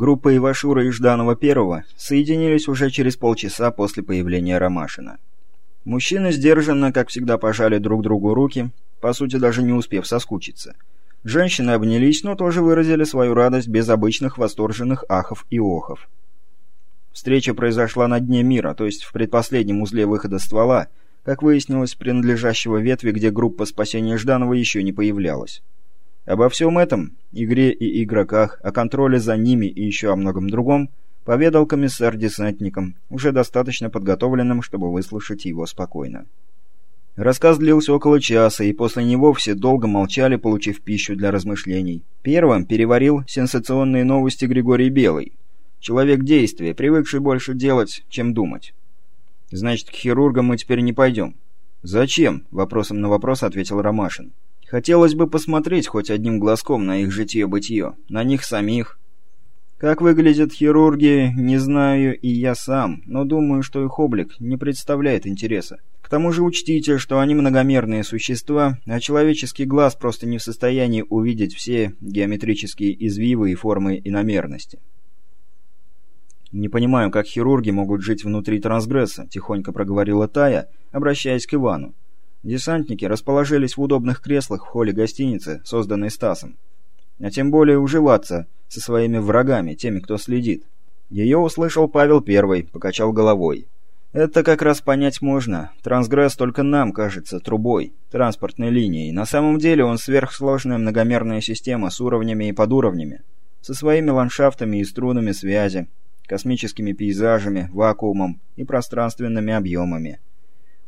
Группа Ивашура и Жданова-первого соединились уже через полчаса после появления Ромашина. Мужчины сдержанно, как всегда, пожали друг другу руки, по сути, даже не успев соскучиться. Женщины обнялись, но тоже выразили свою радость без обычных восторженных ахов и охов. Встреча произошла на дне мира, то есть в предпоследнем узле выхода ствола, как выяснилось, принадлежащего ветви, где группа спасения Жданова еще не появлялась. Обо всем этом, игре и игроках, о контроле за ними и еще о многом другом, поведал комиссар десантникам, уже достаточно подготовленным, чтобы выслушать его спокойно. Рассказ длился около часа, и после него все долго молчали, получив пищу для размышлений. Первым переварил сенсационные новости Григорий Белый. Человек действия, привыкший больше делать, чем думать. «Значит, к хирургам мы теперь не пойдем». «Зачем?» — вопросом на вопрос ответил Ромашин. «Хотелось бы посмотреть хоть одним глазком на их житье-бытие, на них самих. Как выглядят хирурги, не знаю и я сам, но думаю, что их облик не представляет интереса. К тому же учтите, что они многомерные существа, а человеческий глаз просто не в состоянии увидеть все геометрические извивы и формы иномерности. «Не понимаю, как хирурги могут жить внутри трансгресса», — тихонько проговорила Тая, обращаясь к Ивану. Десантники расположились в удобных креслах в холле гостиницы, созданной Стасом. А тем более уживаться со своими врагами, теми, кто следит. Ее услышал Павел Первый, покачал головой. Это как раз понять можно. Трансгресс только нам кажется трубой, транспортной линией. На самом деле он сверхсложная многомерная система с уровнями и подуровнями, со своими ландшафтами и струнами связи, космическими пейзажами, вакуумом и пространственными объемами.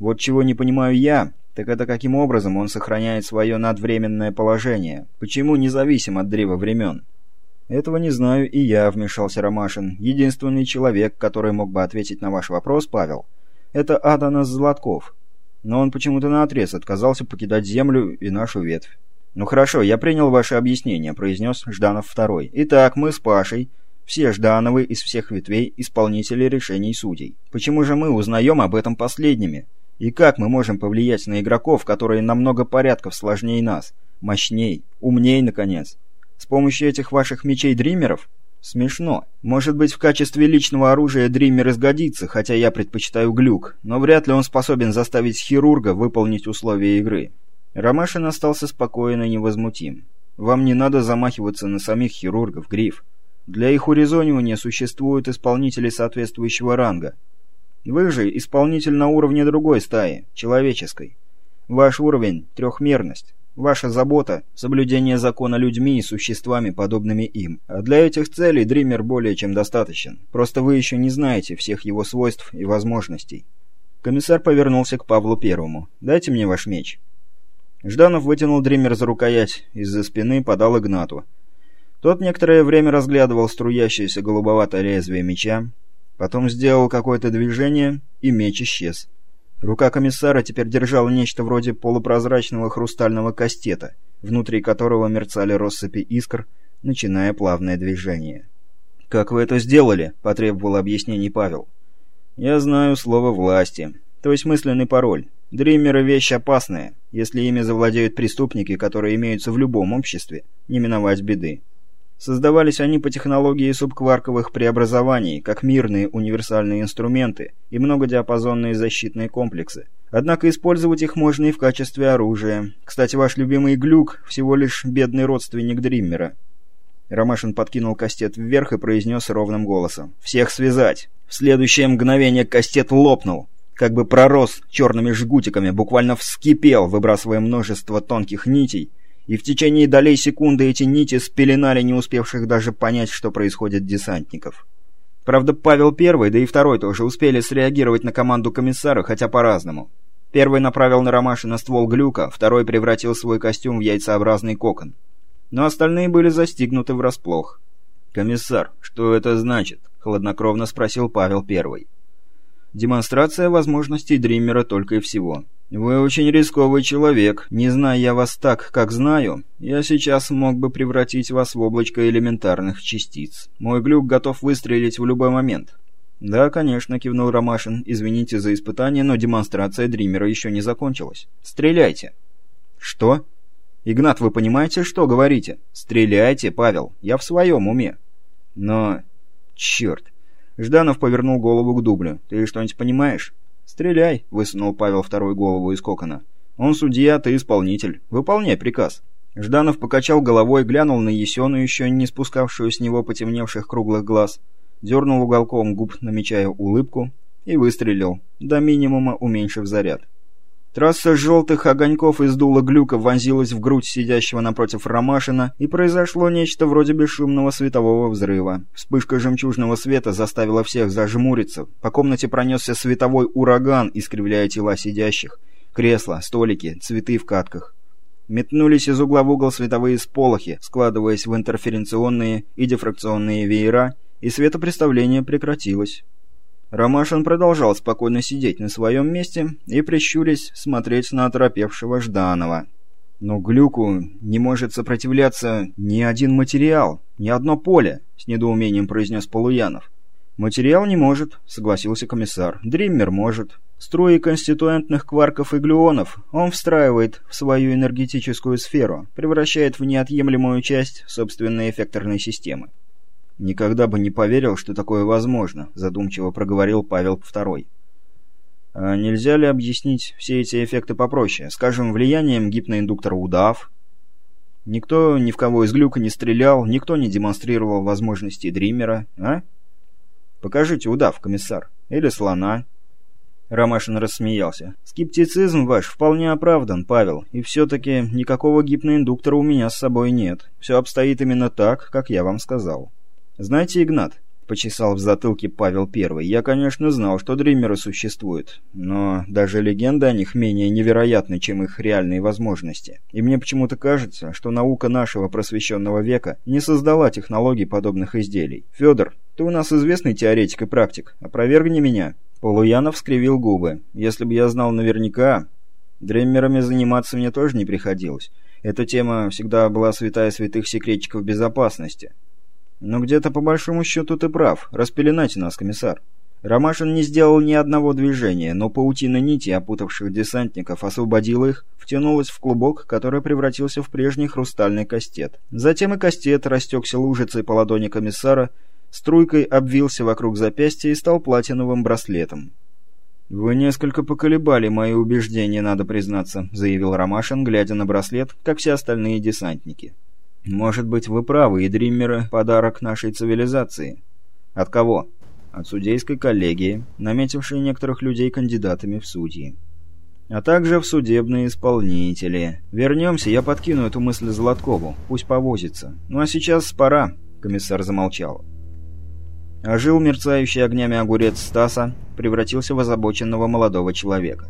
Вот чего не понимаю я, так это каким образом он сохраняет свое надвременное положение, почему независим от древа времен. «Этого не знаю и я», — вмешался Ромашин. «Единственный человек, который мог бы ответить на ваш вопрос, Павел, это Аданас Златков. Но он почему-то наотрез отказался покидать Землю и нашу ветвь». «Ну хорошо, я принял ваше объяснение», — произнес Жданов второй. «Итак, мы с Пашей все Ждановы из всех ветвей исполнители решений судей. Почему же мы узнаем об этом последними? И как мы можем повлиять на игроков, которые намного порядков сложнее нас, мощней, умней, наконец? С помощью этих ваших мечей-дримеров? Смешно. Может быть, в качестве личного оружия дример изгодится, хотя я предпочитаю глюк, но вряд ли он способен заставить хирурга выполнить условия игры. Ромашин остался спокоен и невозмутим. Вам не надо замахиваться на самих хирургов, Гриф. Для их урезонивания существуют исполнители соответствующего ранга. Вы же исполнитель на уровне другой стаи, человеческой. Ваш уровень – трехмерность. Ваша забота – соблюдение закона людьми и существами, подобными им. А для этих целей Дример более чем достаточен. Просто вы еще не знаете всех его свойств и возможностей. Комиссар повернулся к Павлу Первому. «Дайте мне ваш меч». Жданов вытянул Дример за рукоять, из-за спины подал Игнату. Тот некоторое время разглядывал струящееся голубоватое лезвие меча, потом сделал какое-то движение, и меч исчез. Рука комиссара теперь держала нечто вроде полупрозрачного хрустального кастета, внутри которого мерцали россыпи искр, начиная плавное движение. «Как вы это сделали?» – потребовал объяснений Павел. «Я знаю слово «власти», то есть мысленный пароль. Дримеры – вещь опасная. Если ими завладеют преступники, которые имеются в любом обществе, не миновать беды. Создавались они по технологии субкварковых преобразований, как мирные универсальные инструменты и многодиапазонные защитные комплексы. Однако использовать их можно и в качестве оружия. Кстати, ваш любимый глюк – всего лишь бедный родственник Дриммера. Ромашин подкинул кастет вверх и произнес ровным голосом. «Всех связать!» В следующее мгновение кастет лопнул, как бы пророс черными жгутиками, буквально вскипел, выбрасывая множество тонких нитей – и в течение долей секунды эти нити спеленали не успевших даже понять, что происходит десантников. Правда, Павел Первый, да и Второй тоже успели среагировать на команду комиссара, хотя по-разному. Первый направил на Ромашина ствол глюка, второй превратил свой костюм в яйцеобразный кокон. Но остальные были застигнуты врасплох. «Комиссар, что это значит?» — хладнокровно спросил Павел Первый. «Демонстрация возможностей Дриммера только и всего. «Вы очень рисковый человек. Не зная я вас так, как знаю, я сейчас мог бы превратить вас в облачко элементарных частиц. Мой глюк готов выстрелить в любой момент». «Да, конечно», — кивнул Ромашин. «Извините за испытание, но демонстрация Дримера еще не закончилась. Стреляйте». «Что?» «Игнат, вы понимаете, что говорите?» «Стреляйте, Павел. Я в своем уме». Но... Черт. Жданов повернул голову к дублю. «Ты что-нибудь понимаешь?» «Стреляй», — высунул Павел вторую голову из кокона. «Он судья, ты исполнитель. Выполняй приказ». Жданов покачал головой, глянул на Есену, еще не спускавшую с него потемневших круглых глаз, дернул уголком губ, намечая улыбку, и выстрелил, до минимума уменьшив заряд. Трасса желтых огоньков из дула глюка вонзилась в грудь сидящего напротив Ромашина, и произошло нечто вроде бесшумного светового взрыва. Вспышка жемчужного света заставила всех зажмуриться. По комнате пронесся световой ураган, искривляя тела сидящих. Кресла, столики, цветы в катках. Метнулись из угла в угол световые сполохи, складываясь в интерференционные и дифракционные веера, и светопреставление прекратилось. Ромашин продолжал спокойно сидеть на своем месте и, прищурясь, смотреть на оторопевшего Жданова. «Но глюку не может сопротивляться ни один материал, ни одно поле», — с недоумением произнес Полуянов. «Материал не может», — согласился комиссар. «Дриммер может. Струи конституентных кварков и глюонов он встраивает в свою энергетическую сферу, превращает в неотъемлемую часть собственной эффекторной системы. «Никогда бы не поверил, что такое возможно», — задумчиво проговорил Павел II. «А нельзя ли объяснить все эти эффекты попроще? Скажем, влиянием гипноиндуктора удав?» Никто ни в кого из глюка не стрелял, никто не демонстрировал возможности Дримера, а? Покажите удав, комиссар. Или слона. Ромашин рассмеялся. «Скептицизм ваш вполне оправдан, Павел, и все-таки никакого гипноиндуктора у меня с собой нет. Все обстоит именно так, как я вам сказал». «Знаете, Игнат», — почесал в затылке Павел Первый, — «я, конечно, знал, что дримеры существуют, но даже легенды о них менее невероятны, чем их реальные возможности. И мне почему-то кажется, что наука нашего просвещенного века не создала технологий подобных изделий. Федор, ты у нас известный теоретик и практик, опровергни меня». Полуянов скривил губы. «Если бы я знал наверняка, дреммерами заниматься мне тоже не приходилось. Эта тема всегда была святая святых секретчиков безопасности. Но где-то по большому счету ты прав. Распеленайте нас, комиссар. Ромашин не сделал ни одного движения, но паутина нити, опутавших десантников, освободила их, втянулась в клубок, который превратился в прежний хрустальный кастет. Затем и кастет растекся лужицей по ладони комиссара, струйкой обвился вокруг запястья и стал платиновым браслетом. «Вы несколько поколебали мои убеждения, надо признаться», — заявил Ромашин, глядя на браслет, как все остальные десантники. Может быть, вы правы, и Дриммеры — подарок нашей цивилизации. От кого? От судейской коллегии, наметившей некоторых людей кандидатами в судьи. А также в судебные исполнители. Вернемся, я подкину эту мысль Золоткову, пусть повозится. Ну а сейчас пора, комиссар замолчал. Ожил мерцающий огнями огурец Стаса, превратился в озабоченного молодого человека.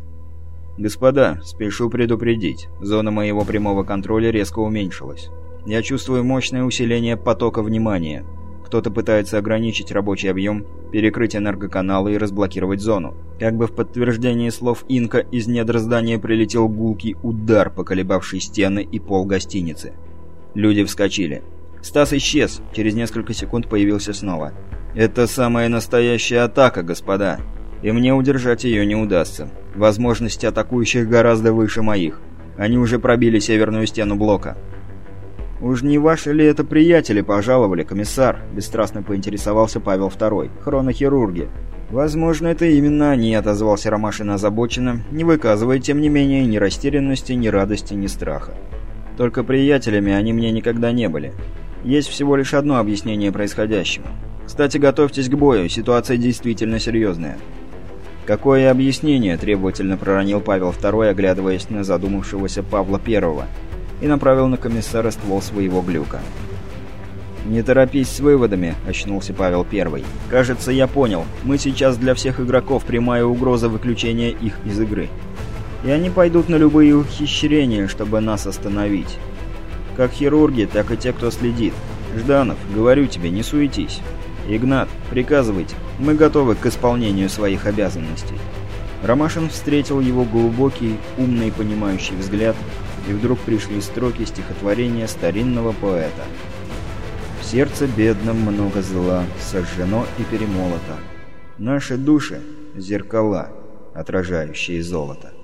«Господа, спешу предупредить, зона моего прямого контроля резко уменьшилась. Я чувствую мощное усиление потока внимания. Кто-то пытается ограничить рабочий объем, перекрыть энергоканалы и разблокировать зону. Как бы в подтверждении слов Инка из недр здания прилетел гулкий удар, поколебавший стены и пол гостиницы. Люди вскочили. Стас исчез, через несколько секунд появился снова. «Это самая настоящая атака, господа, и мне удержать ее не удастся. Возможности атакующих гораздо выше моих. Они уже пробили северную стену блока». «Уж не ваши ли это приятели пожаловали, комиссар?» – бесстрастно поинтересовался Павел II, хронохирурги. «Возможно, это именно они», – отозвался Ромашин озабоченно, не выказывая, тем не менее, ни растерянности, ни радости, ни страха. «Только приятелями они мне никогда не были. Есть всего лишь одно объяснение происходящему. Кстати, готовьтесь к бою, ситуация действительно серьезная». «Какое объяснение?» – требовательно проронил Павел II, оглядываясь на задумавшегося Павла I и направил на комиссара ствол своего глюка. «Не торопись с выводами», — очнулся Павел Первый. «Кажется, я понял. Мы сейчас для всех игроков прямая угроза выключения их из игры. И они пойдут на любые ухищрения, чтобы нас остановить. Как хирурги, так и те, кто следит. Жданов, говорю тебе, не суетись. Игнат, приказывайте. Мы готовы к исполнению своих обязанностей». Ромашин встретил его глубокий, умный, понимающий взгляд и вдруг пришли строки стихотворения старинного поэта. «В сердце бедном много зла, сожжено и перемолото. Наши души — зеркала, отражающие золото».